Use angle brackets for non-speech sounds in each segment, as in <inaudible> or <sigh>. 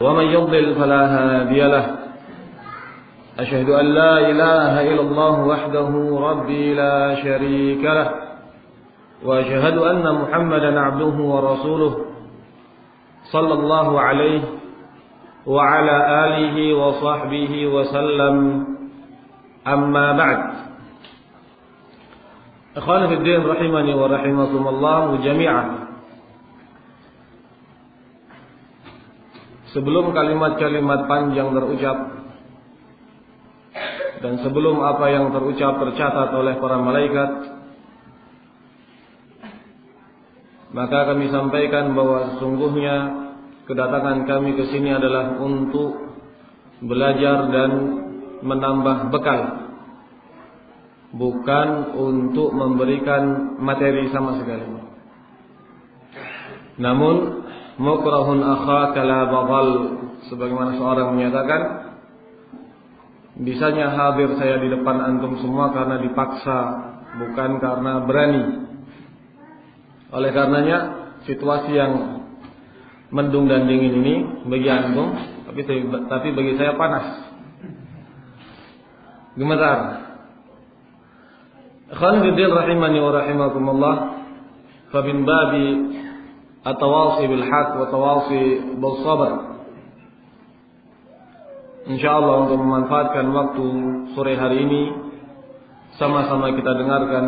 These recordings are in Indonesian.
ومن يضلل فلا هادي له. أشهد أن لا إله إلا الله وحده ربي لا شريك له. وأشهد أن محمدا عبده ورسوله صلى الله عليه وعلى آله وصحبه وسلم. أما بعد. إخواني في الدين رحمني ورحمكم الله جميعا. Sebelum kalimat-kalimat panjang terucap dan sebelum apa yang terucap tercatat oleh para malaikat maka kami sampaikan bahwa sesungguhnya kedatangan kami ke sini adalah untuk belajar dan menambah bekal bukan untuk memberikan materi sama sekali. Namun mukrahun akhaka la baghal sebagaimana seorang menyatakan bisanya hadir saya di depan antum semua karena dipaksa bukan karena berani. Oleh karenanya situasi yang mendung dan dingin ini bagi antum tapi tapi bagi saya panas. Gemetar. Fillah rahimani wa rahimakumullah fa bin babi التواصي بالحق والتواصي بالصبر InsyaAllah untuk memanfaatkan waktu sore hari ini sama-sama kita dengarkan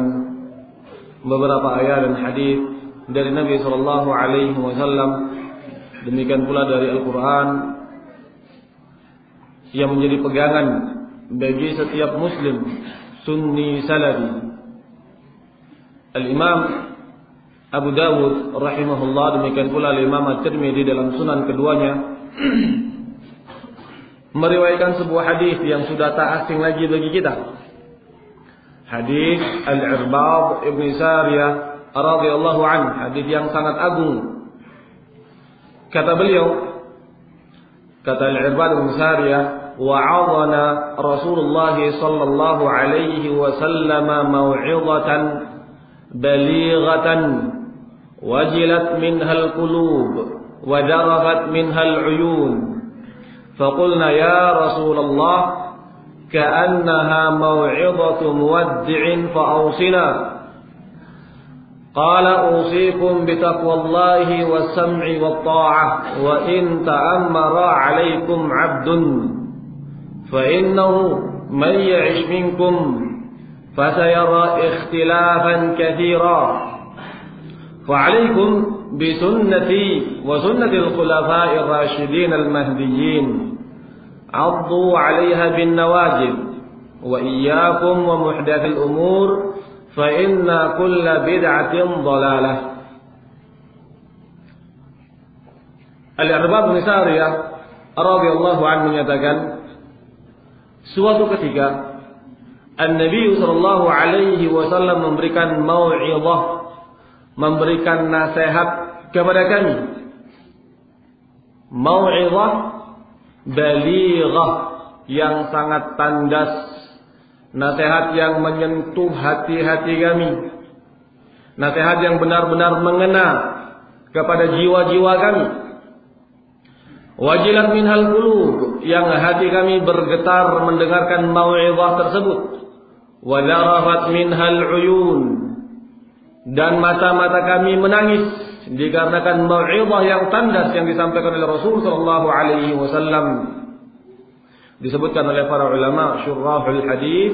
beberapa ayat dan hadis dari Nabi Shallallahu Alaihi Wasallam demikian pula dari Al-Quran yang menjadi pegangan bagi setiap Muslim Sunni Salafi Al-Imam Abu Dawud rahimahullah demikian pula Imam At-Tirmidzi dalam sunan keduanya <clears throat> meriwayatkan sebuah hadis yang sudah tak asing lagi bagi kita. Hadis Al-Irbad Ibn Sariyah radhiyallahu an, hadis yang sangat agung. Kata beliau, kata Al-Irbad Ibn Sariyah, wa'adana Rasulullah sallallahu alaihi wasallam mau'izatan balighatan وجلت منها القلوب وذرفت منها العيون. فقلنا يا رسول الله كأنها موعظة مودع فأوصنا. قال أوصيكم بتقوى الله والسمع والطاعة وإن تأمر عليكم عبد فإنه من يعش منكم فسيرى اختلافا كثيرا. فعليكم بسنتي وسنة الخلفاء الراشدين المهديين. عضوا عليها بالنواجذ وإياكم ومحدث الأمور فإن كل بدعة ضلالة. الأرباب بن رضي الله عنه يتقن سوة ketika النبي صلى الله عليه وسلم ممركا موعظة memberikan nasihat kepada kami. Mau'izah balighah yang sangat tandas. Nasihat yang menyentuh hati-hati kami. Nasihat yang benar-benar mengena kepada jiwa-jiwa kami. Wajilat minhal qulub yang hati kami bergetar mendengarkan mau'izah tersebut. Wadarafat minhal uyun dan mata-mata kami menangis dikarenakan mau'izah yang tandas yang disampaikan oleh Rasul sallallahu alaihi wasallam. Disebutkan oleh para ulama syurahul hadis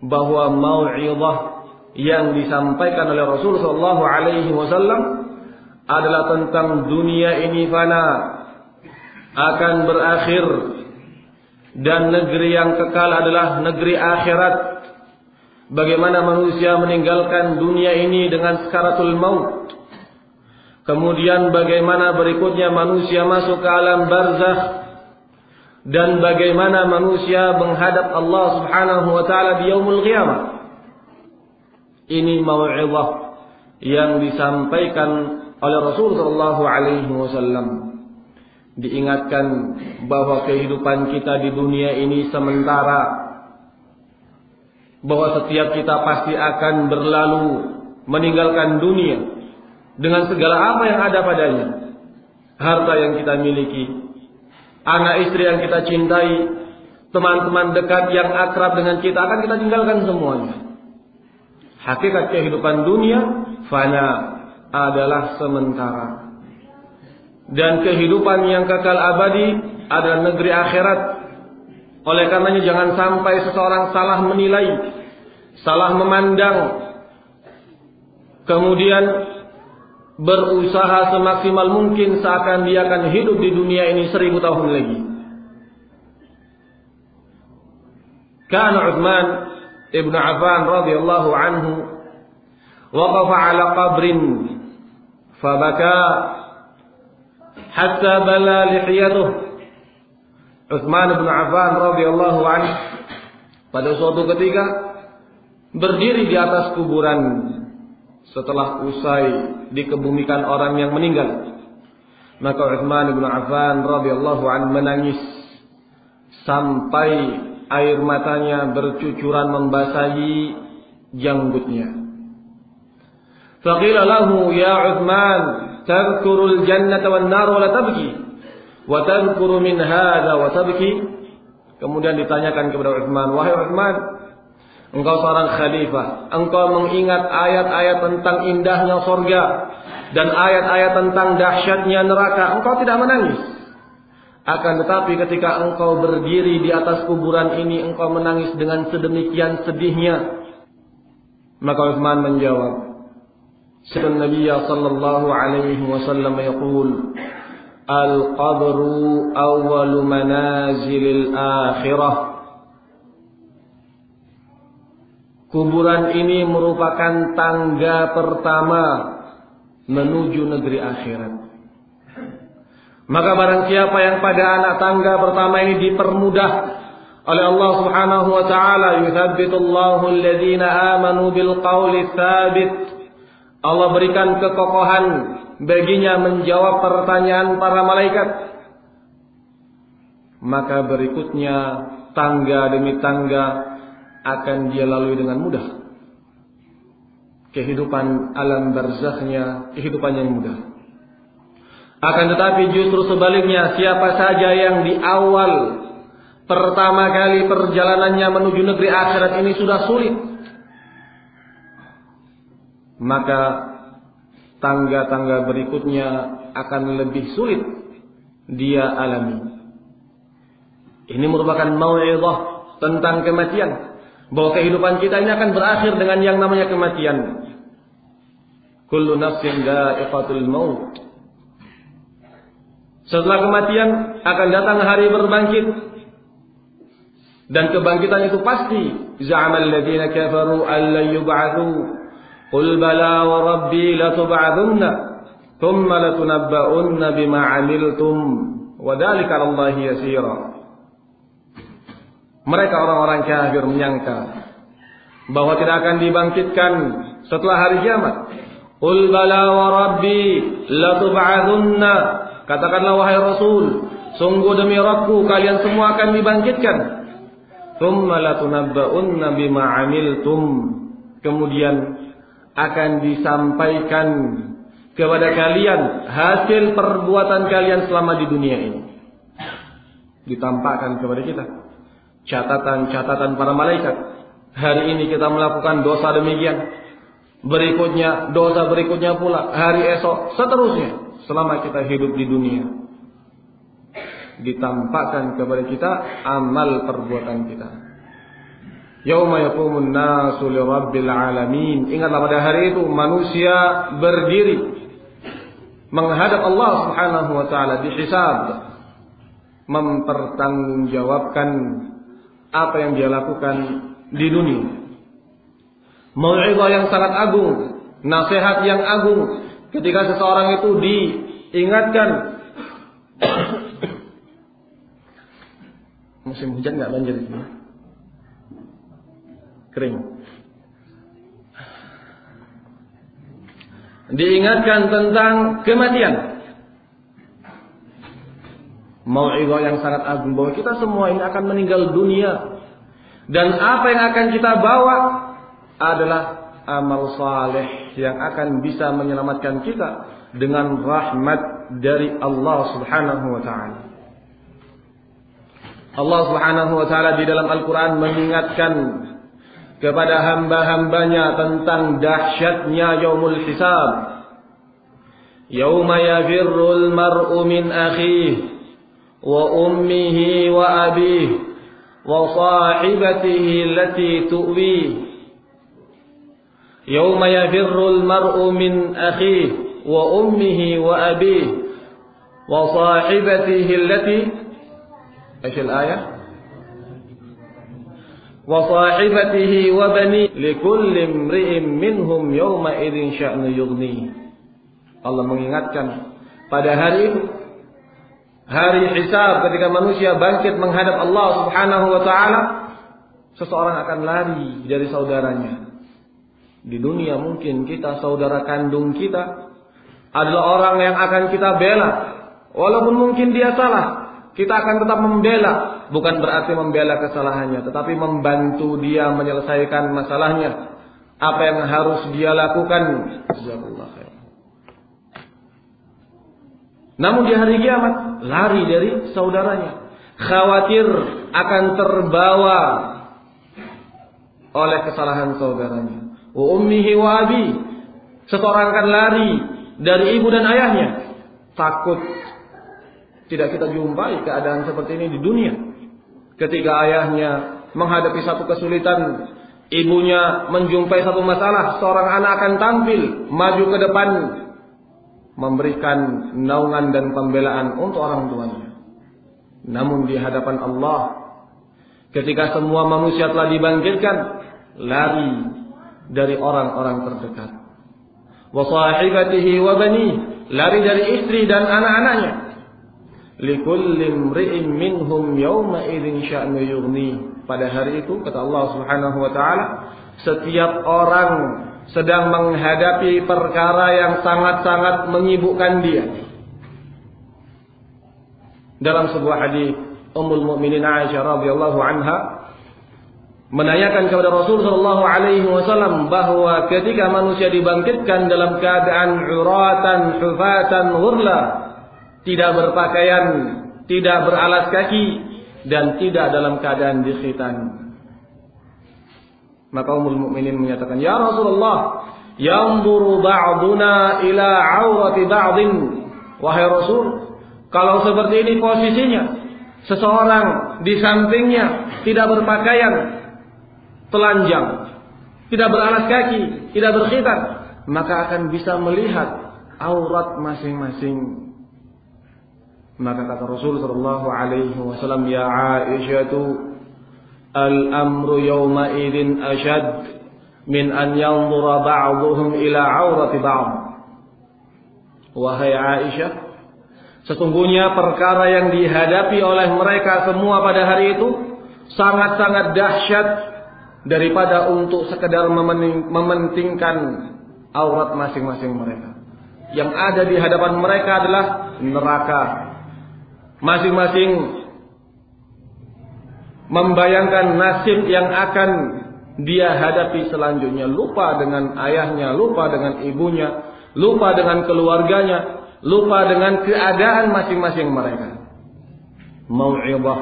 bahwa mau'izah yang disampaikan oleh Rasul sallallahu alaihi wasallam adalah tentang dunia ini fana akan berakhir dan negeri yang kekal adalah negeri akhirat bagaimana manusia meninggalkan dunia ini dengan sekaratul maut. Kemudian bagaimana berikutnya manusia masuk ke alam barzakh dan bagaimana manusia menghadap Allah Subhanahu wa taala di yaumul qiyamah. Ini mau'izah yang disampaikan oleh Rasul sallallahu alaihi wasallam. Diingatkan bahwa kehidupan kita di dunia ini sementara bahwa setiap kita pasti akan berlalu meninggalkan dunia dengan segala apa yang ada padanya. Harta yang kita miliki, anak istri yang kita cintai, teman-teman dekat yang akrab dengan kita akan kita tinggalkan semuanya. Hakikat kehidupan dunia fana adalah sementara. Dan kehidupan yang kekal abadi adalah negeri akhirat. Oleh karenanya jangan sampai seseorang salah menilai, salah memandang, kemudian berusaha semaksimal mungkin seakan dia akan hidup di dunia ini seribu tahun lagi. Karena Uthman ibn Affan radhiyallahu anhu waqafa ala qabrin fabaka hatta bala lihiyatuh Uthman ibn Affan radhiyallahu anhu pada suatu ketika berdiri di atas kuburan setelah usai dikebumikan orang yang meninggal. Maka Uthman bin Affan radhiyallahu anhu menangis sampai air matanya bercucuran membasahi janggutnya. Faqila lahu ya Uthman tadhkurul jannata wan nar wa la tabki wa tadhkuru min tabki. Kemudian ditanyakan kepada Uthman, wahai Uthman, Engkau seorang khalifah. Engkau mengingat ayat-ayat tentang indahnya sorga. Dan ayat-ayat tentang dahsyatnya neraka. Engkau tidak menangis. Akan tetapi ketika engkau berdiri di atas kuburan ini. Engkau menangis dengan sedemikian sedihnya. Maka Uthman menjawab. Sebab Nabi sallallahu alaihi wasallam yaqul. Al-qabru awwalu manazilil akhirah. Kuburan ini merupakan tangga pertama menuju negeri akhirat. Maka barang siapa yang pada anak tangga pertama ini dipermudah oleh Allah Subhanahu wa taala, yuthabbitullahu alladhina amanu bil qawli tsabit. Allah berikan kekokohan baginya menjawab pertanyaan para malaikat. Maka berikutnya tangga demi tangga akan dia lalui dengan mudah. Kehidupan alam barzakhnya kehidupan yang mudah. Akan tetapi justru sebaliknya siapa saja yang di awal pertama kali perjalanannya menuju negeri akhirat ini sudah sulit. Maka tangga-tangga berikutnya akan lebih sulit dia alami. Ini merupakan mau'izah tentang kematian bahwa kehidupan kita ini akan berakhir dengan yang namanya kematian. Kullu nafsin dha'iqatul maut. Setelah kematian akan datang hari berbangkit. Dan kebangkitan itu pasti. Za'amal ladina kafaru yub'atsu. Qul bala wa rabbi latub'atsunna. Thumma latunabba'unna bima 'amiltum. Wa dzalika 'ala Allah yasira. Mereka orang-orang kafir menyangka bahwa tidak akan dibangkitkan setelah hari kiamat. Qul bala wa rabbi latub'atsunna. Katakanlah wahai Rasul, sungguh demi Rabbku kalian semua akan dibangkitkan. Tsumma latunabba'unna bima 'amiltum. Kemudian akan disampaikan kepada kalian hasil perbuatan kalian selama di dunia ini. Ditampakkan kepada kita catatan-catatan para malaikat. Hari ini kita melakukan dosa demikian. Berikutnya, dosa berikutnya pula. Hari esok, seterusnya. Selama kita hidup di dunia. Ditampakkan kepada kita amal perbuatan kita. Yauma yaqumun nasu li rabbil alamin. Ingatlah pada hari itu manusia berdiri menghadap Allah Subhanahu wa taala dihisab mempertanggungjawabkan apa yang dia lakukan di dunia. Mau'izah yang sangat agung, nasihat yang agung ketika seseorang itu diingatkan <coughs> musim hujan nggak banjir di sini. Kering. Diingatkan tentang kematian mau'izah yang sangat agung bahwa kita semua ini akan meninggal dunia dan apa yang akan kita bawa adalah amal saleh yang akan bisa menyelamatkan kita dengan rahmat dari Allah Subhanahu wa taala. Allah Subhanahu wa taala di dalam Al-Qur'an mengingatkan kepada hamba-hambanya tentang dahsyatnya yaumul hisab. Yauma yafirrul mar'u min akhihi wa ummihi wa abihi wa sahibatihi allati tu'wihi. Yauma yafirrul mar'u min akhihi wa ummihi wa abihi wa sahibatihi allati إيش الايه وصاحبته وبني لكل امرئ منهم يومئذ شأن يغنيه Allah mengingatkan pada hari itu hari hisab ketika manusia bangkit menghadap Allah Subhanahu wa taala seseorang akan lari dari saudaranya di dunia mungkin kita saudara kandung kita adalah orang yang akan kita bela walaupun mungkin dia salah kita akan tetap membela, bukan berarti membela kesalahannya, tetapi membantu dia menyelesaikan masalahnya. Apa yang harus dia lakukan? Namun di hari kiamat lari dari saudaranya, khawatir akan terbawa oleh kesalahan saudaranya. Wa ummihi wa abi. Seseorang akan lari dari ibu dan ayahnya, takut tidak kita jumpai keadaan seperti ini di dunia. Ketika ayahnya menghadapi satu kesulitan, ibunya menjumpai satu masalah, seorang anak akan tampil, maju ke depan, memberikan naungan dan pembelaan untuk orang tuanya. Namun di hadapan Allah, ketika semua manusia telah dibangkitkan, lari dari orang-orang terdekat. Wa sahibatihi wa bani, lari dari istri dan anak-anaknya likulli imri'in minhum yawma idzin sya'nu yughni. Pada hari itu kata Allah Subhanahu wa taala setiap orang sedang menghadapi perkara yang sangat-sangat menyibukkan dia. Dalam sebuah hadis Ummul Mukminin Aisyah radhiyallahu anha menanyakan kepada Rasul sallallahu alaihi wasallam bahwa ketika manusia dibangkitkan dalam keadaan uratan, hufatan, ghurla tidak berpakaian, tidak beralas kaki, dan tidak dalam keadaan dikhitan. Maka Ummul Mukminin menyatakan, "Ya Rasulullah, yanzuru ba'duna ila 'aurati ba'din." Wahai Rasul, kalau seperti ini posisinya, seseorang di sampingnya tidak berpakaian, telanjang, tidak beralas kaki, tidak berkhitan, maka akan bisa melihat aurat masing-masing maka kata Rasul sallallahu alaihi wasallam, "Ya Aisyah, al-amru yawma idzin ashad min an yanzura ba'dhum ila 'aurati ba'd." Wahai Aisyah, sesungguhnya perkara yang dihadapi oleh mereka semua pada hari itu sangat-sangat dahsyat daripada untuk sekedar mementingkan aurat masing-masing mereka. Yang ada di hadapan mereka adalah neraka masing-masing membayangkan nasib yang akan dia hadapi selanjutnya. Lupa dengan ayahnya, lupa dengan ibunya, lupa dengan keluarganya, lupa dengan keadaan masing-masing mereka. Mau'ibah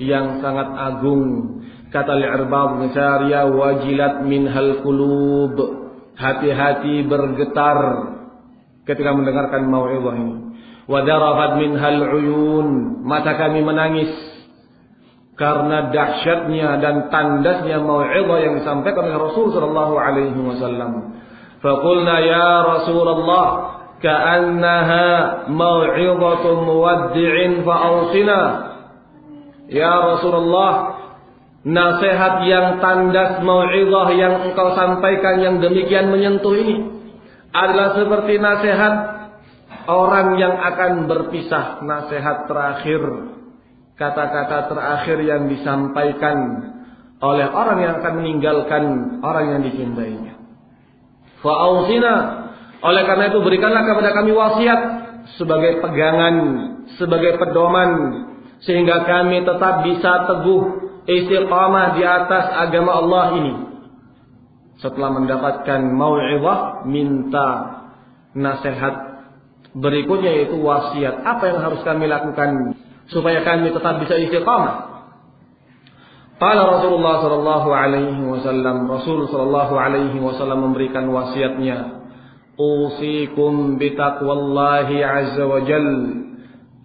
yang sangat agung. Kata Al-Irbad bin Sariyah, wajilat minhal kulub. Hati-hati bergetar ketika mendengarkan mau'ibah ini. Wadarafat minhal uyun. Mata kami menangis. Karena dahsyatnya dan tandasnya mau'idhah yang disampaikan oleh Rasul sallallahu alaihi wasallam. Faqulna ya Rasulullah ka'annaha mau'idhatu muwaddi'in fa'awsina. Ya Rasulullah, nasihat yang tandas mau'idhah yang engkau sampaikan yang demikian menyentuh ini adalah seperti nasihat Orang yang akan berpisah nasihat terakhir kata-kata terakhir yang disampaikan oleh orang yang akan meninggalkan orang yang dicintainya. Fa'ausina oleh karena itu berikanlah kepada kami wasiat sebagai pegangan, sebagai pedoman sehingga kami tetap bisa teguh istiqamah di atas agama Allah ini. Setelah mendapatkan mau'izah minta nasihat Berikutnya yaitu wasiat. Apa yang harus kami lakukan supaya kami tetap bisa istiqamah? Qala Rasulullah sallallahu alaihi wasallam, Rasul sallallahu alaihi wasallam memberikan wasiatnya, "Usikum bitaqwallahi azza wa jal."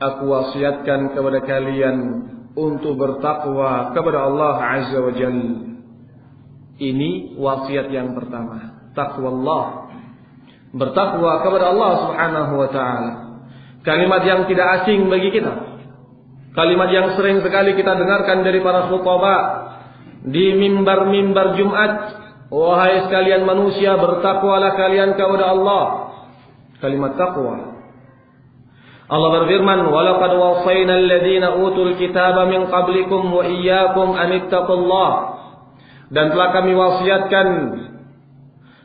Aku wasiatkan kepada kalian untuk bertakwa kepada Allah azza wa jal. Ini wasiat yang pertama, takwa Allah. Bertakwa kepada Allah Subhanahu wa taala. Kalimat yang tidak asing bagi kita. Kalimat yang sering sekali kita dengarkan dari para khutbah di mimbar-mimbar Jumat, wahai sekalian manusia, bertakwalah kalian kepada Allah. Kalimat takwa. Allah berfirman, "Walaqad wasayna alladziina utul kitaba min qablikum wa iyyakum an ittaqullah." Dan telah kami wasiatkan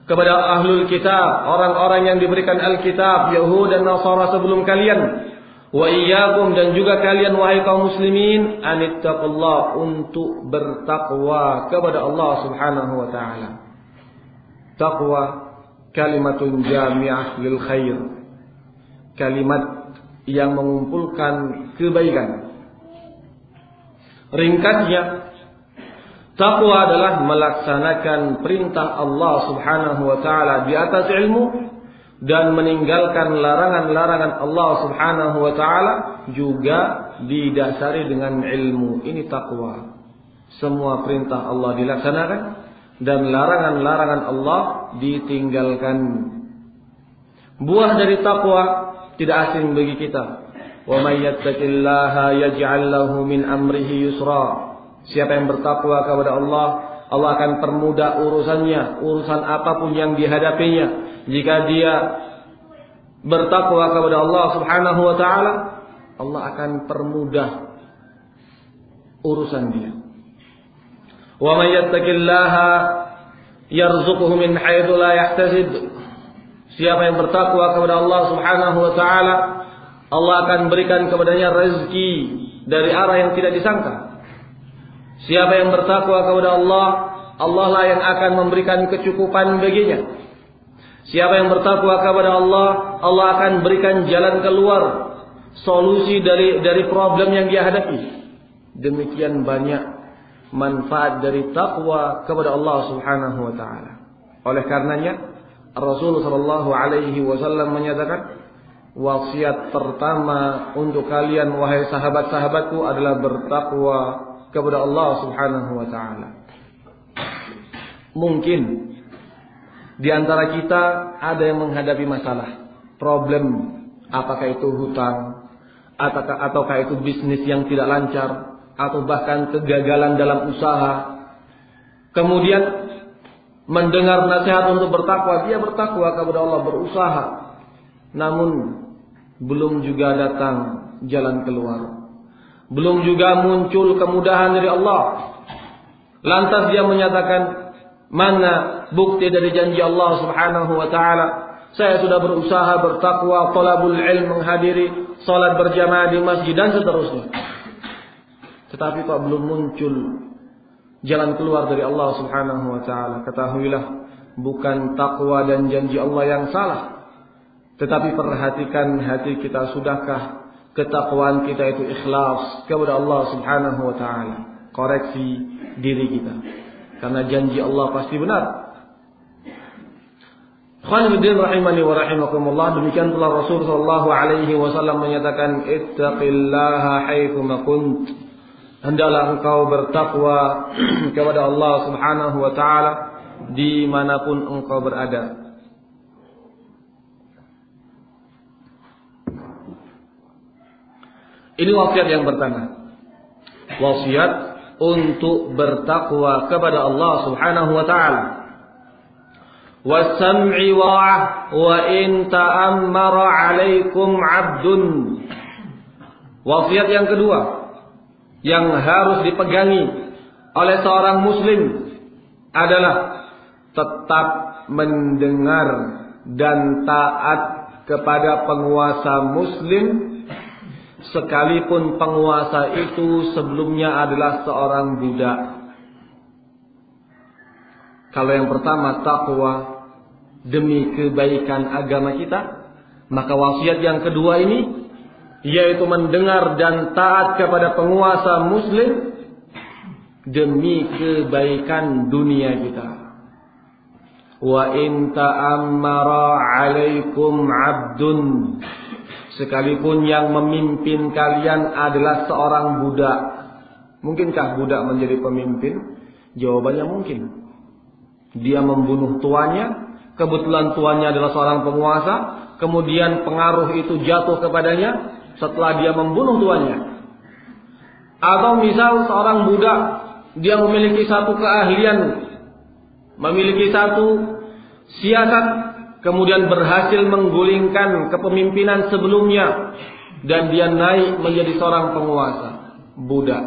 kepada ahlul kitab, orang-orang yang diberikan Alkitab, Yahud dan Nasara sebelum kalian, Wa iyyakum dan juga kalian wahai kaum muslimin anittaqullah untuk bertakwa kepada Allah Subhanahu wa taala. Taqwa kalimatun jami'ah lil khair. Kalimat yang mengumpulkan kebaikan. Ringkasnya Takwa adalah melaksanakan perintah Allah Subhanahu wa taala di atas ilmu dan meninggalkan larangan-larangan Allah Subhanahu wa taala juga didasari dengan ilmu. Ini takwa. Semua perintah Allah dilaksanakan dan larangan-larangan Allah ditinggalkan. Buah dari takwa tidak asing bagi kita. Wa may yattaqillaha yaj'al lahu min amrihi yusra. Siapa yang bertakwa kepada Allah, Allah akan permudah urusannya, urusan apa pun yang dihadapinya jika dia bertakwa kepada Allah Subhanahu wa taala, Allah akan permudah urusan dia. Wa may yattaqillaha yarzuquhu min haitsu la yahtasib. Siapa yang bertakwa kepada Allah Subhanahu wa taala, Allah akan berikan kepadanya rezeki dari arah yang tidak disangka. Siapa yang bertakwa kepada Allah, Allah lah yang akan memberikan kecukupan baginya. Siapa yang bertakwa kepada Allah, Allah akan berikan jalan keluar, solusi dari dari problem yang dia hadapi. Demikian banyak manfaat dari takwa kepada Allah Subhanahu wa taala. Oleh karenanya, Rasulullah sallallahu alaihi wasallam menyatakan, wasiat pertama untuk kalian wahai sahabat-sahabatku adalah bertakwa kepada Allah Subhanahu wa taala. Mungkin di antara kita ada yang menghadapi masalah, problem, apakah itu hutang, ataukah, ataukah itu bisnis yang tidak lancar, atau bahkan kegagalan dalam usaha. Kemudian mendengar nasihat untuk bertakwa, dia bertakwa kepada Allah, berusaha. Namun belum juga datang jalan keluar. Belum juga muncul kemudahan dari Allah. Lantas dia menyatakan, Mana bukti dari janji Allah Subhanahu wa taala? Saya sudah berusaha bertakwa, talabul ilm menghadiri salat berjamaah di masjid dan seterusnya. Tetapi kok belum muncul jalan keluar dari Allah Subhanahu wa taala. Ketahuilah bukan takwa dan janji Allah yang salah. Tetapi perhatikan hati kita sudahkah ketakwaan kita itu ikhlas kepada Allah Subhanahu wa taala. Koreksi diri kita. Karena janji Allah pasti benar. Khanifuddin rahimani wa rahimakumullah demikian pula Rasul sallallahu alaihi wasallam menyatakan ittaqillaha haitsu kunt hendaklah engkau bertakwa <clears throat> kepada Allah Subhanahu wa taala di mana pun engkau berada. Ini wasiat yang pertama. Wasiat untuk bertakwa kepada Allah Subhanahu wa taala. Wasam'i wa'ah wa in ta'ammara 'alaikum 'abdun. Wasiat yang kedua yang harus dipegangi oleh seorang muslim adalah tetap mendengar dan taat kepada penguasa muslim sekalipun penguasa itu sebelumnya adalah seorang budak. Kalau yang pertama takwa demi kebaikan agama kita, maka wasiat yang kedua ini yaitu mendengar dan taat kepada penguasa muslim demi kebaikan dunia kita. Wa in ta'ammara 'alaikum 'abdun sekalipun yang memimpin kalian adalah seorang budak. Mungkinkah budak menjadi pemimpin? Jawabannya mungkin. Dia membunuh tuannya, kebetulan tuannya adalah seorang penguasa, kemudian pengaruh itu jatuh kepadanya setelah dia membunuh tuannya. Atau misal seorang budak dia memiliki satu keahlian, memiliki satu siasat, kemudian berhasil menggulingkan kepemimpinan sebelumnya dan dia naik menjadi seorang penguasa, budak.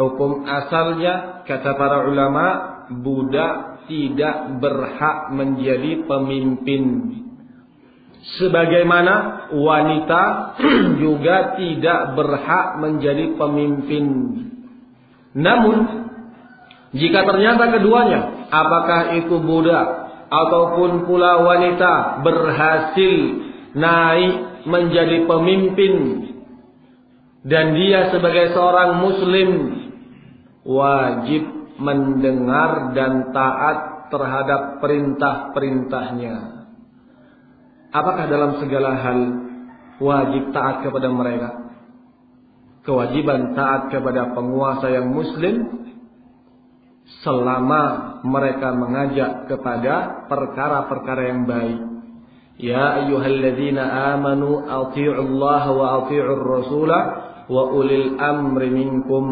Hukum asalnya kata para ulama, budak tidak berhak menjadi pemimpin. Sebagaimana wanita <clears throat> juga tidak berhak menjadi pemimpin. Namun jika ternyata keduanya apakah itu budak ataupun pula wanita berhasil naik menjadi pemimpin dan dia sebagai seorang muslim wajib mendengar dan taat terhadap perintah-perintahnya. Apakah dalam segala hal wajib taat kepada mereka? kewajiban taat kepada penguasa yang muslim selama mereka mengajak kepada perkara-perkara yang baik. Ya ayyuhalladzina amanu Allah wa atii'ur rasulah wa ulil amri minkum.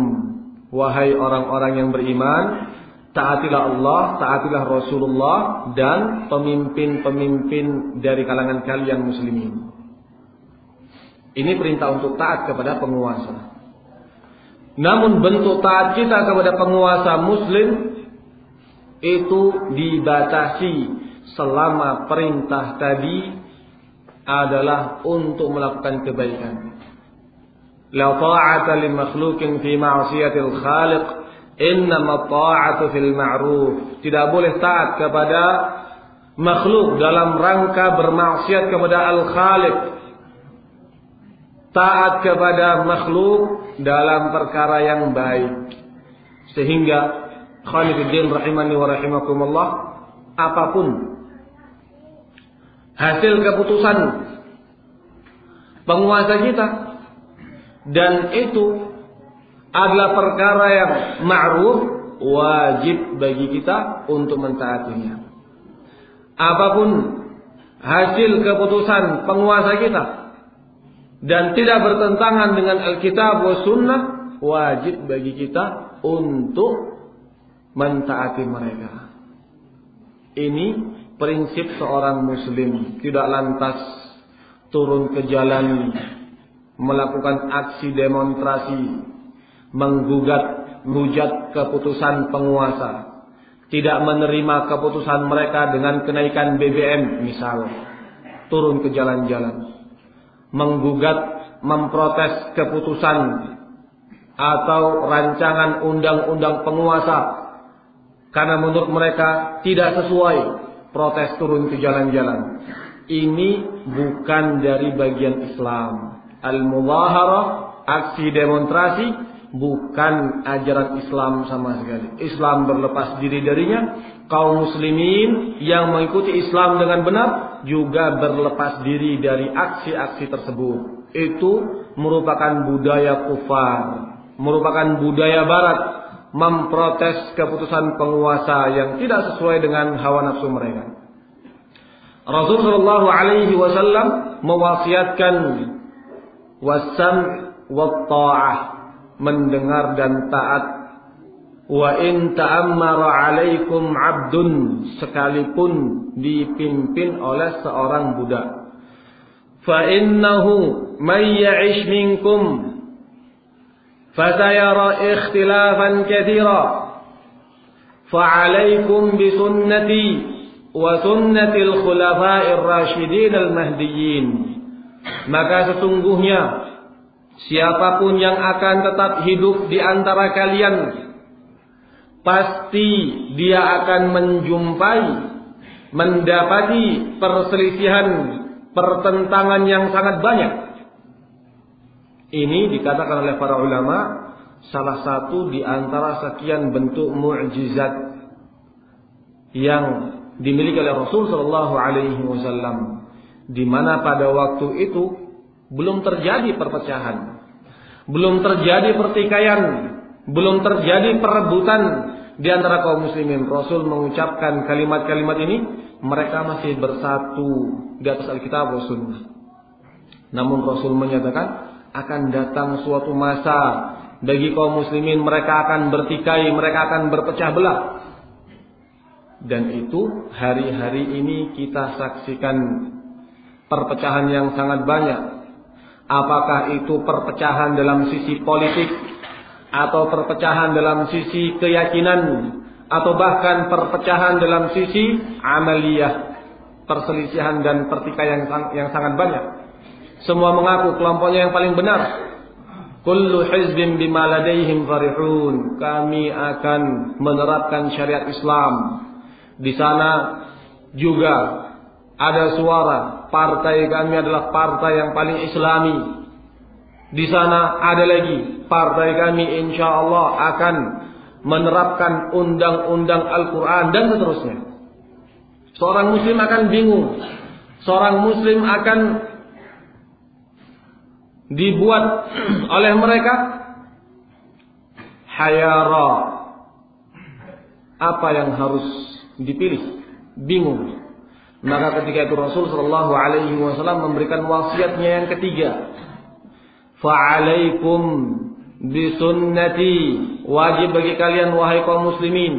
Wahai orang-orang yang beriman, taatilah Allah, taatilah Rasulullah dan pemimpin-pemimpin dari kalangan kalian muslimin. Ini perintah untuk taat kepada penguasa. Namun bentuk taat kita kepada penguasa muslim itu dibatasi selama perintah tadi adalah untuk melakukan kebaikan. La ta'ata li makhluqin fi ma'siyatil khaliq, innama ta'atu fil ma'ruf. Tidak boleh taat kepada makhluk dalam rangka bermaksiat kepada al-khaliq taat kepada makhluk dalam perkara yang baik. Sehingga Khalifuddin rahimani wa rahimakumullah apa pun hasil keputusan penguasa kita dan itu adalah perkara yang ma'ruf wajib bagi kita untuk mentaatinya. Apa pun hasil keputusan penguasa kita dan tidak bertentangan dengan Alkitab wa Sunnah, wajib bagi kita untuk mentaati mereka. Ini prinsip seorang Muslim, tidak lantas turun ke jalan melakukan aksi demonstrasi, menggugat, hujat keputusan penguasa, tidak menerima keputusan mereka dengan kenaikan BBM misal, turun ke jalan-jalan menggugat, memprotes keputusan atau rancangan undang-undang penguasa karena menurut mereka tidak sesuai protes turun ke jalan-jalan. Ini bukan dari bagian Islam. Al-muzaharah, aksi demonstrasi bukan ajaran Islam sama sekali. Islam berlepas diri darinya. Kaum muslimin yang mengikuti Islam dengan benar juga berlepas diri dari aksi-aksi tersebut. Itu merupakan budaya kufar, merupakan budaya barat memprotes keputusan penguasa yang tidak sesuai dengan hawa nafsu mereka. Rasulullah alaihi wasallam mewasiatkan wasam wa ta'ah mendengar dan taat wa in ta'ammara 'alaikum 'abdun sekalipun dipimpin oleh seorang budak. Fa innahu may ya'ish minkum fa'alaikum bisunnati wa sunnatil khulafa'ir rasyidin al-mahdiyyin. Maka sesungguhnya Siapa pun yang akan tetap hidup di antara kalian pasti dia akan menjumpai mendapati perselisihan pertentangan yang sangat banyak. Ini dikatakan oleh para ulama salah satu di antara sekian bentuk mukjizat yang dimiliki oleh Rasul Shallallahu Alaihi Wasallam, di mana pada waktu itu belum terjadi perpecahan, belum terjadi pertikaian, belum terjadi perebutan di antara kaum muslimin. Rasul mengucapkan kalimat-kalimat ini, mereka masih bersatu di atas Alkitab Sunnah. Namun Rasul menyatakan akan datang suatu masa bagi kaum muslimin mereka akan bertikai, mereka akan berpecah belah. Dan itu hari-hari ini kita saksikan perpecahan yang sangat banyak. Apakah itu perpecahan dalam sisi politik atau perpecahan dalam sisi keyakinan atau bahkan perpecahan dalam sisi amaliyah, perselisihan dan pertikaian yang, yang sangat banyak. Semua mengaku kelompoknya yang paling benar. Kullu hizbin bima ladaihim farihun. Kami akan menerapkan syariat Islam di sana juga ada suara partai kami adalah partai yang paling islami. Di sana ada lagi partai kami insya Allah akan menerapkan undang-undang Al-Quran dan seterusnya. Seorang muslim akan bingung. Seorang muslim akan dibuat <clears throat> oleh mereka hayara. Apa yang harus dipilih, bingung. Maka ketika itu Rasul Shallallahu Alaihi Wasallam memberikan wasiatnya yang ketiga, fa'alaikum bisunnati wajib bagi kalian wahai kaum muslimin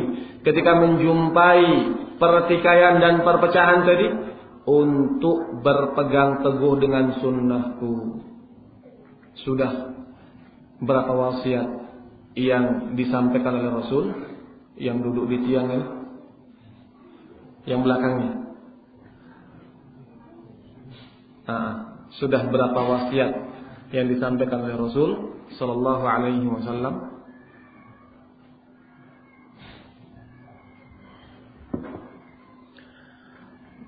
ketika menjumpai pertikaian dan perpecahan tadi untuk berpegang teguh dengan sunnahku. Sudah berapa wasiat yang disampaikan oleh Rasul yang duduk di tiang ini? yang belakangnya. Nah, sudah berapa wasiat yang disampaikan oleh Rasul Sallallahu Alaihi Wasallam?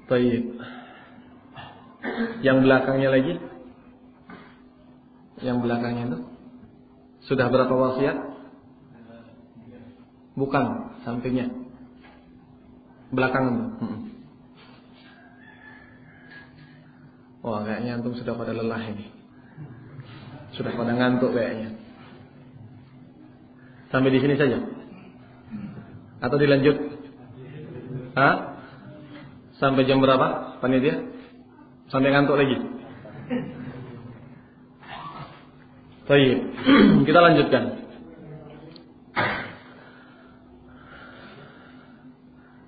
Baik. Yang belakangnya lagi? Yang belakangnya itu sudah berapa wasiat? Bukan, sampingnya belakang hmm. Wah kayaknya antum sudah pada lelah ini Sudah pada ngantuk kayaknya. Sampai di sini saja? Atau dilanjut? Hah? Sampai jam berapa panitia? Sampai ngantuk lagi? Baik <clears throat> Kita lanjutkan.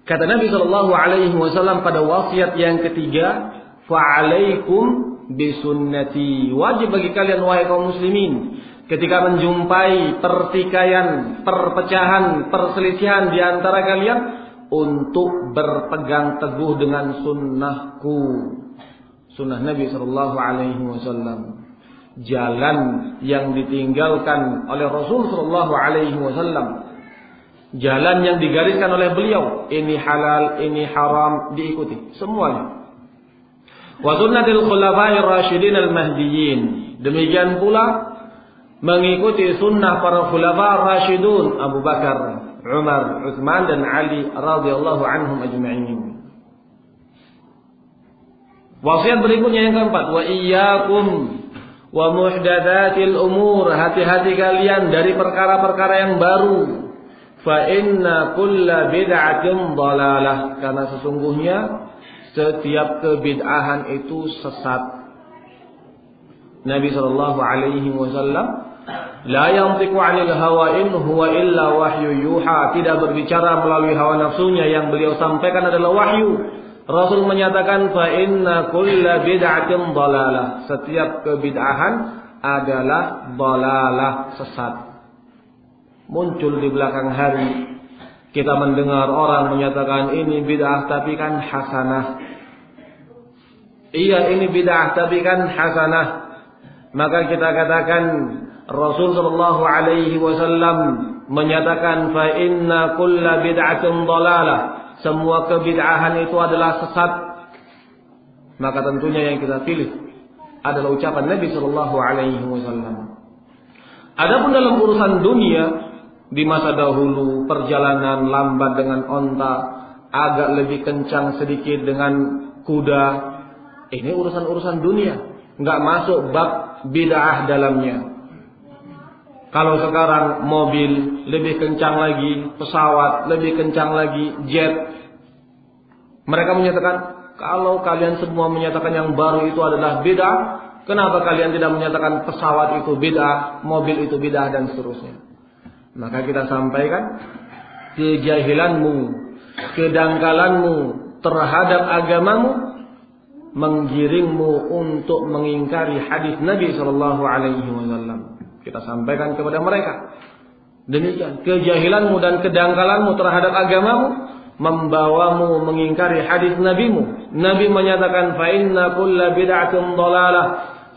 Kata Nabi Shallallahu Alaihi Wasallam pada wasiat yang ketiga, fa'alaikum bisunnati. Wajib bagi kalian wahai kaum muslimin ketika menjumpai pertikaian, perpecahan, perselisihan di antara kalian untuk berpegang teguh dengan sunnahku. Sunnah Nabi Shallallahu Alaihi Wasallam. Jalan yang ditinggalkan oleh Rasul Shallallahu Alaihi Wasallam Jalan yang digariskan oleh beliau. Ini halal, ini haram, diikuti. Semuanya. Wa sunnatil khulafa'ir rasyidin al-mahdiyyin. Demikian pula mengikuti sunnah para khulafa rasyidun Abu Bakar, Umar, Utsman dan Ali radhiyallahu anhum ajma'in. Wasiat berikutnya yang keempat, wa iyyakum wa muhdatsatil umur. Hati-hati kalian dari perkara-perkara yang baru fa inna kulla bid'atin dalalah karena sesungguhnya setiap kebid'ahan itu sesat. Nabi sallallahu alaihi wasallam la yantiqu 'anil hawa in huwa illa wahyu yuha, tidak berbicara melalui hawa nafsunya yang beliau sampaikan adalah wahyu. Rasul menyatakan fa inna kulla bid'atin dalalah. Setiap kebid'ahan adalah dalalah sesat muncul di belakang hari. Kita mendengar orang menyatakan ini bid'ah tapi kan hasanah. Iya ini bid'ah tapi kan hasanah. Maka kita katakan Rasul sallallahu alaihi wasallam menyatakan fa inna kulla bid'atin dalalah. Semua kebid'ahan itu adalah sesat. Maka tentunya yang kita pilih adalah ucapan Nabi sallallahu alaihi wasallam. Adapun dalam urusan dunia di masa dahulu perjalanan lambat dengan onta, agak lebih kencang sedikit dengan kuda. Ini urusan-urusan dunia, nggak masuk bab bid'ah dalamnya. Kalau sekarang mobil lebih kencang lagi, pesawat lebih kencang lagi, jet. Mereka menyatakan kalau kalian semua menyatakan yang baru itu adalah bid'ah, kenapa kalian tidak menyatakan pesawat itu bid'ah, mobil itu bid'ah dan seterusnya? Maka kita sampaikan kejahilanmu, kedangkalanmu terhadap agamamu menggiringmu untuk mengingkari hadis Nabi Shallallahu Alaihi Wasallam. Kita sampaikan kepada mereka. Demikian kejahilanmu dan kedangkalanmu terhadap agamamu membawamu mengingkari hadis nabimu. Nabi menyatakan fa inna kulla bid'atin dhalalah.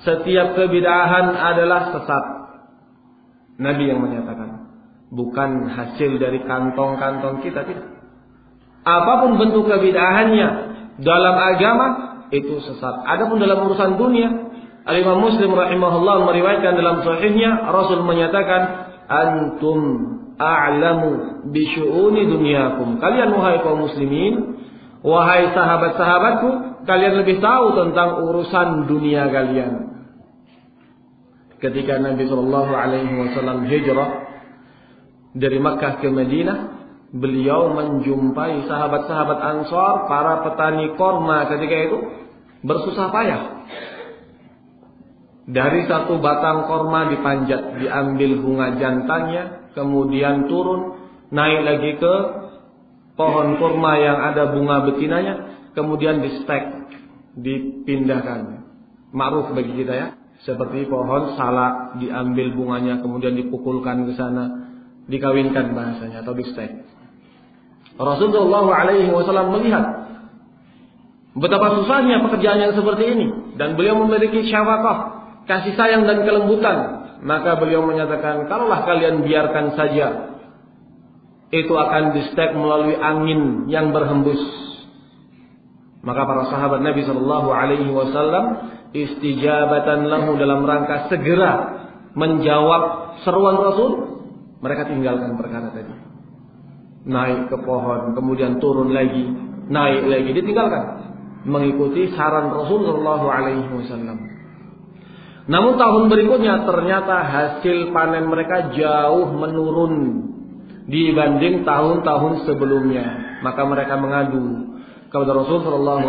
Setiap kebid'ahan adalah sesat. Nabi yang menyatakan, bukan hasil dari kantong-kantong kita tidak. Apa pun bentuk kebid'ahannya dalam agama itu sesat. Adapun dalam urusan dunia, Al-Imam Muslim rahimahullah meriwayatkan dalam sahihnya Rasul menyatakan antum a'lamu bi dunyakum. Kalian wahai kaum muslimin, wahai sahabat-sahabatku, kalian lebih tahu tentang urusan dunia kalian. Ketika Nabi Shallallahu alaihi wasallam hijrah dari Makkah ke Madinah, beliau menjumpai sahabat-sahabat Ansar, para petani korma ketika itu bersusah payah. Dari satu batang korma dipanjat, diambil bunga jantannya, kemudian turun, naik lagi ke pohon kurma yang ada bunga betinanya, kemudian di stek, dipindahkan. Ma'ruf bagi kita ya. Seperti pohon salak diambil bunganya kemudian dipukulkan ke sana, dikawinkan bahasanya atau di stek. Rasulullah alaihi wasallam melihat betapa susahnya pekerjaan yang seperti ini dan beliau memiliki syafaqah, kasih sayang dan kelembutan maka beliau menyatakan, kalaulah kalian biarkan saja, itu akan distek melalui angin yang berhembus. Maka para sahabat Nabi Shallallahu Alaihi Wasallam istijabatan lahu dalam rangka segera menjawab seruan Rasul, mereka tinggalkan perkara tadi. Naik ke pohon, kemudian turun lagi, naik lagi, ditinggalkan. Mengikuti saran Rasul Shallallahu Alaihi Wasallam. Namun tahun berikutnya ternyata hasil panen mereka jauh menurun dibanding tahun-tahun sebelumnya. Maka mereka mengadu kepada Rasul Shallallahu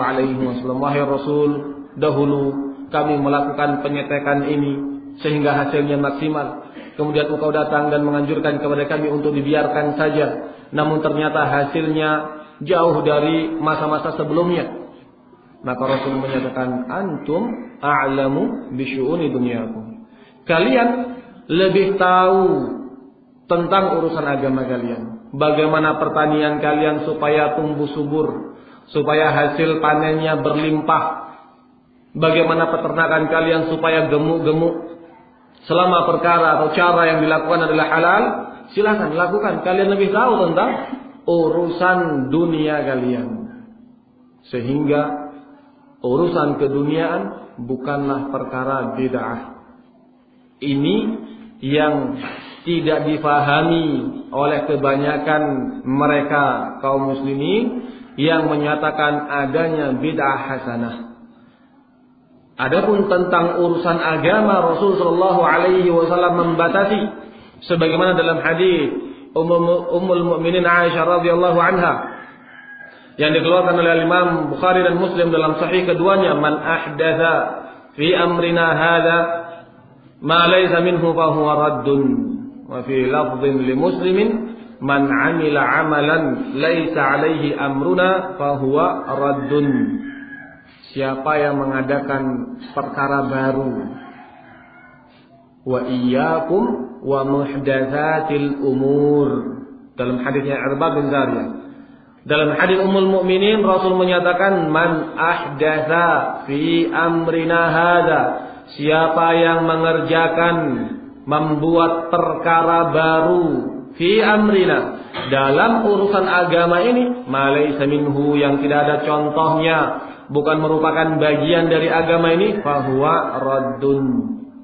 wahai Rasul, dahulu kami melakukan penyetekan ini sehingga hasilnya maksimal. Kemudian engkau datang dan menganjurkan kepada kami untuk dibiarkan saja. Namun ternyata hasilnya jauh dari masa-masa sebelumnya. Maka Rasul menyatakan antum a'lamu bisyu'uni dunyakum. Kalian lebih tahu tentang urusan agama kalian. Bagaimana pertanian kalian supaya tumbuh subur, supaya hasil panennya berlimpah. Bagaimana peternakan kalian supaya gemuk-gemuk. Selama perkara atau cara yang dilakukan adalah halal, silakan lakukan. Kalian lebih tahu tentang urusan dunia kalian. Sehingga urusan keduniaan bukanlah perkara bid'ah. Ini yang tidak difahami oleh kebanyakan mereka kaum muslimin yang menyatakan adanya bid'ah hasanah. Adapun tentang urusan agama Rasul sallallahu alaihi wasallam membatasi sebagaimana dalam hadis Ummul Mukminin Aisyah radhiyallahu anha yang dikeluarkan oleh Imam Bukhari dan Muslim dalam sahih keduanya man ahdatha fi amrina hadha ma laysa minhu fa huwa raddun wa fi lafdhin li muslimin man amila amalan laysa alaihi amruna fa huwa raddun siapa yang mengadakan perkara baru? Wa iyyakum wa muhdatsatil umur. Dalam hadisnya Irbad bin Zariyah dalam hadis Ummul Mukminin Rasul menyatakan man ahdatsa fi amrina hada siapa yang mengerjakan membuat perkara baru fi amrina dalam urusan agama ini malaysa minhu yang tidak ada contohnya bukan merupakan bagian dari agama ini fahuwa raddun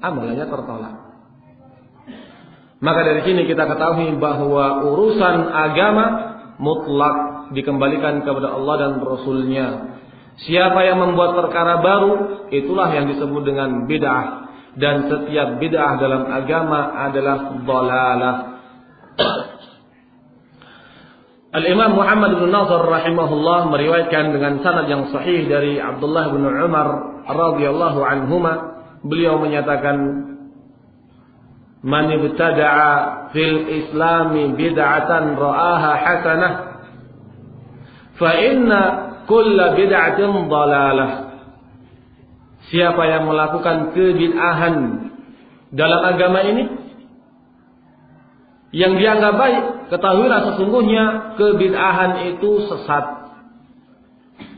amalannya tertolak Maka dari sini kita ketahui bahwa urusan agama mutlak dikembalikan kepada Allah dan Rasulnya. Siapa yang membuat perkara baru, itulah yang disebut dengan bid'ah. Dan setiap bid'ah dalam agama adalah dalalah. Al-Imam Muhammad bin Nasr rahimahullah meriwayatkan dengan sanad yang sahih dari Abdullah bin Umar radhiyallahu anhuma. Beliau menyatakan Man ibtada'a fil Islam bid'atan ra'aha hasanah fa inna kulla bid'atin dalalah. Siapa yang melakukan kebid'ahan dalam agama ini yang dianggap baik, ketahuilah sesungguhnya kebid'ahan itu sesat.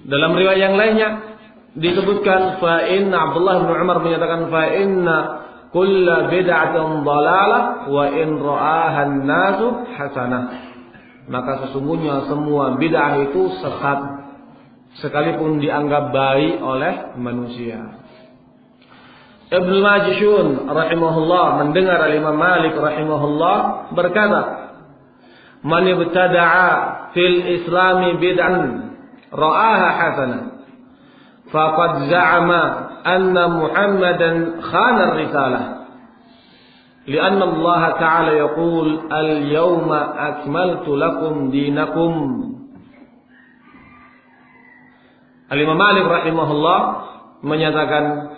Dalam riwayat yang lainnya disebutkan fa inna Abdullah bin Umar menyatakan fa inna kulla bid'atin dhalalah wa in ra'ahan nasu hasanah. Maka sesungguhnya semua bid'ah itu sesat sekalipun dianggap baik oleh manusia. Ibn Majishun rahimahullah mendengar Imam Malik rahimahullah berkata, "Man ibtada'a fil Islami bid'an ra'aha hasanah, faqad za'ama anna Muhammadan khana ar-risalah." لأن الله تعالى يقول اليوم أكملت لكم دينكم Al-Imam Malik rahimahullah menyatakan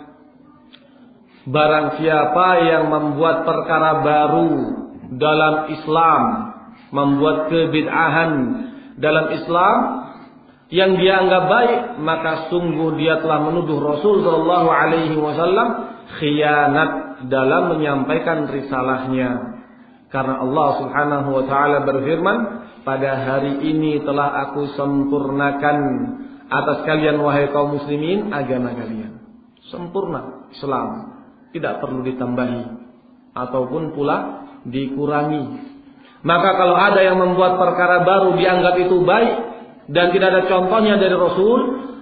Barang siapa yang membuat perkara baru dalam Islam, membuat kebid'ahan dalam Islam yang dia anggap baik, maka sungguh dia telah menuduh Rasul sallallahu alaihi wasallam khianat dalam menyampaikan risalahnya. Karena Allah Subhanahu wa taala berfirman, "Pada hari ini telah aku sempurnakan atas kalian wahai kaum muslimin agama kalian." Sempurna Islam tidak perlu ditambahi ataupun pula dikurangi. Maka kalau ada yang membuat perkara baru dianggap itu baik dan tidak ada contohnya dari Rasul,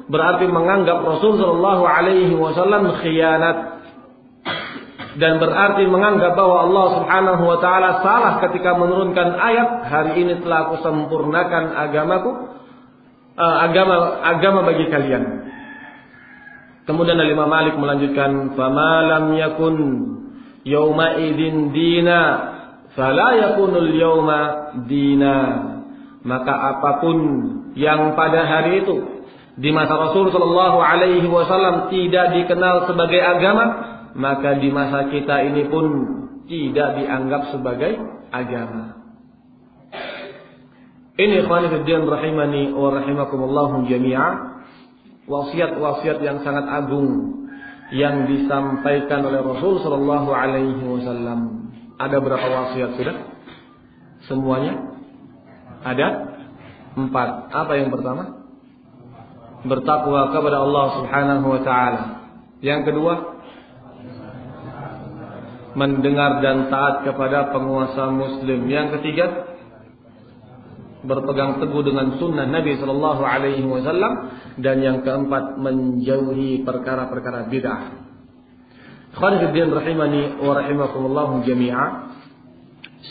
berarti menganggap Rasul Shallallahu Alaihi Wasallam khianat dan berarti menganggap bahwa Allah Subhanahu Wa Taala salah ketika menurunkan ayat hari ini telah aku sempurnakan agamaku uh, agama agama bagi kalian. Kemudian Imam Malik melanjutkan, "Fama lam yakun yauma idzin dina, fala yakunul yauma dina." Maka apa pun yang pada hari itu di masa Rasul sallallahu alaihi wasallam tidak dikenal sebagai agama, maka di masa kita ini pun tidak dianggap sebagai agama. Ini fiddin rahimani wa rahimakumullah jami'a wasiat-wasiat yang sangat agung yang disampaikan oleh Rasul Shallallahu Alaihi Wasallam. Ada berapa wasiat sudah? Semuanya? Ada empat. Apa yang pertama? Bertakwa kepada Allah Subhanahu Wa Taala. Yang kedua, mendengar dan taat kepada penguasa Muslim. Yang ketiga, berpegang teguh dengan sunnah Nabi Shallallahu Alaihi Wasallam dan yang keempat menjauhi perkara-perkara bid'ah. Khonifuddin rahimani wa rahimakumullah jami'a.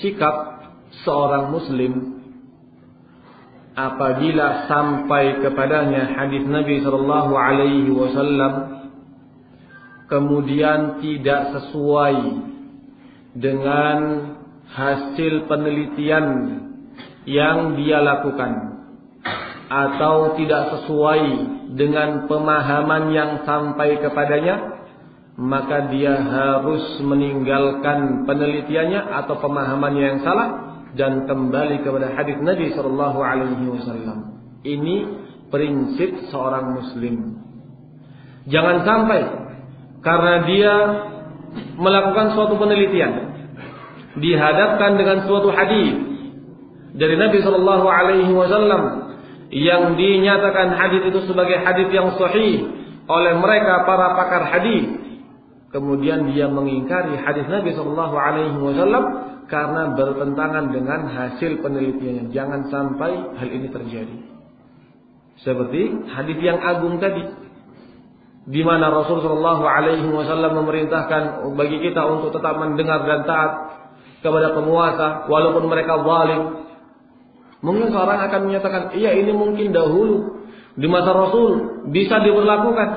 Sikap seorang muslim apabila sampai kepadanya hadis Nabi Shallallahu Alaihi Wasallam kemudian tidak sesuai dengan hasil penelitian yang dia lakukan atau tidak sesuai dengan pemahaman yang sampai kepadanya maka dia harus meninggalkan penelitiannya atau pemahamannya yang salah dan kembali kepada hadis Nabi Shallallahu Alaihi Wasallam. Ini prinsip seorang Muslim. Jangan sampai karena dia melakukan suatu penelitian dihadapkan dengan suatu hadis dari Nabi Shallallahu Alaihi Wasallam yang dinyatakan hadis itu sebagai hadis yang sahih oleh mereka para pakar hadis. Kemudian dia mengingkari hadis Nabi Shallallahu Alaihi Wasallam karena bertentangan dengan hasil penelitiannya. Jangan sampai hal ini terjadi. Seperti hadis yang agung tadi, di mana Rasulullah Shallallahu Alaihi Wasallam memerintahkan bagi kita untuk tetap mendengar dan taat kepada penguasa walaupun mereka zalim. Mungkin seorang akan menyatakan, iya ini mungkin dahulu di masa Rasul bisa diberlakukan,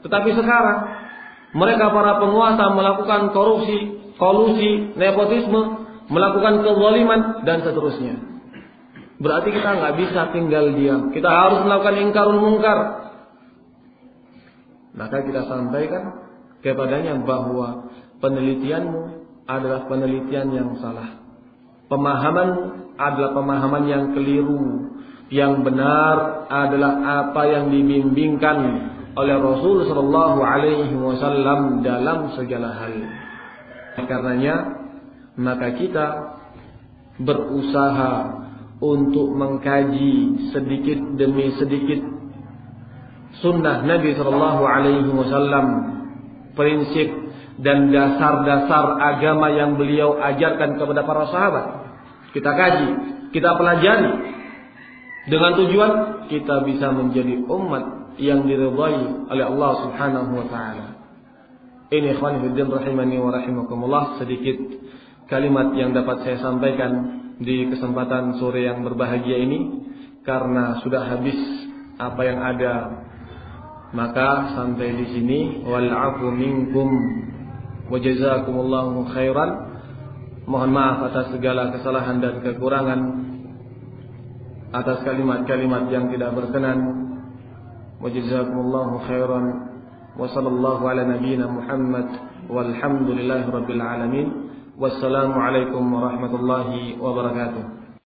tetapi sekarang mereka para penguasa melakukan korupsi, kolusi, nepotisme, melakukan kezaliman dan seterusnya. Berarti kita nggak bisa tinggal diam. Kita harus melakukan ingkarul mungkar. Maka kita sampaikan kepadanya bahwa penelitianmu adalah penelitian yang salah. Pemahamanmu adalah pemahaman yang keliru. Yang benar adalah apa yang dibimbingkan oleh Rasul Shallallahu Alaihi Wasallam dalam segala hal. Karenanya maka kita berusaha untuk mengkaji sedikit demi sedikit sunnah Nabi Shallallahu Alaihi Wasallam prinsip dan dasar-dasar agama yang beliau ajarkan kepada para sahabat. Kita kaji, kita pelajari dengan tujuan kita bisa menjadi umat yang diridhai oleh Allah Subhanahu wa taala. Ini ikhwan fillah rahimani wa rahimakumullah sedikit kalimat yang dapat saya sampaikan di kesempatan sore yang berbahagia ini. Karena sudah habis apa yang ada maka sampai di sini. Wal afu minkum wa jazakumullahu khairan. Mohon maaf atas segala kesalahan dan kekurangan atas kalimat-kalimat yang tidak berkenan wa jazakumullahu khairan wa sallallahu ala nabiyyina Muhammad walhamdulillahi rabbil alamin wassalamu alaikum warahmatullahi wabarakatuh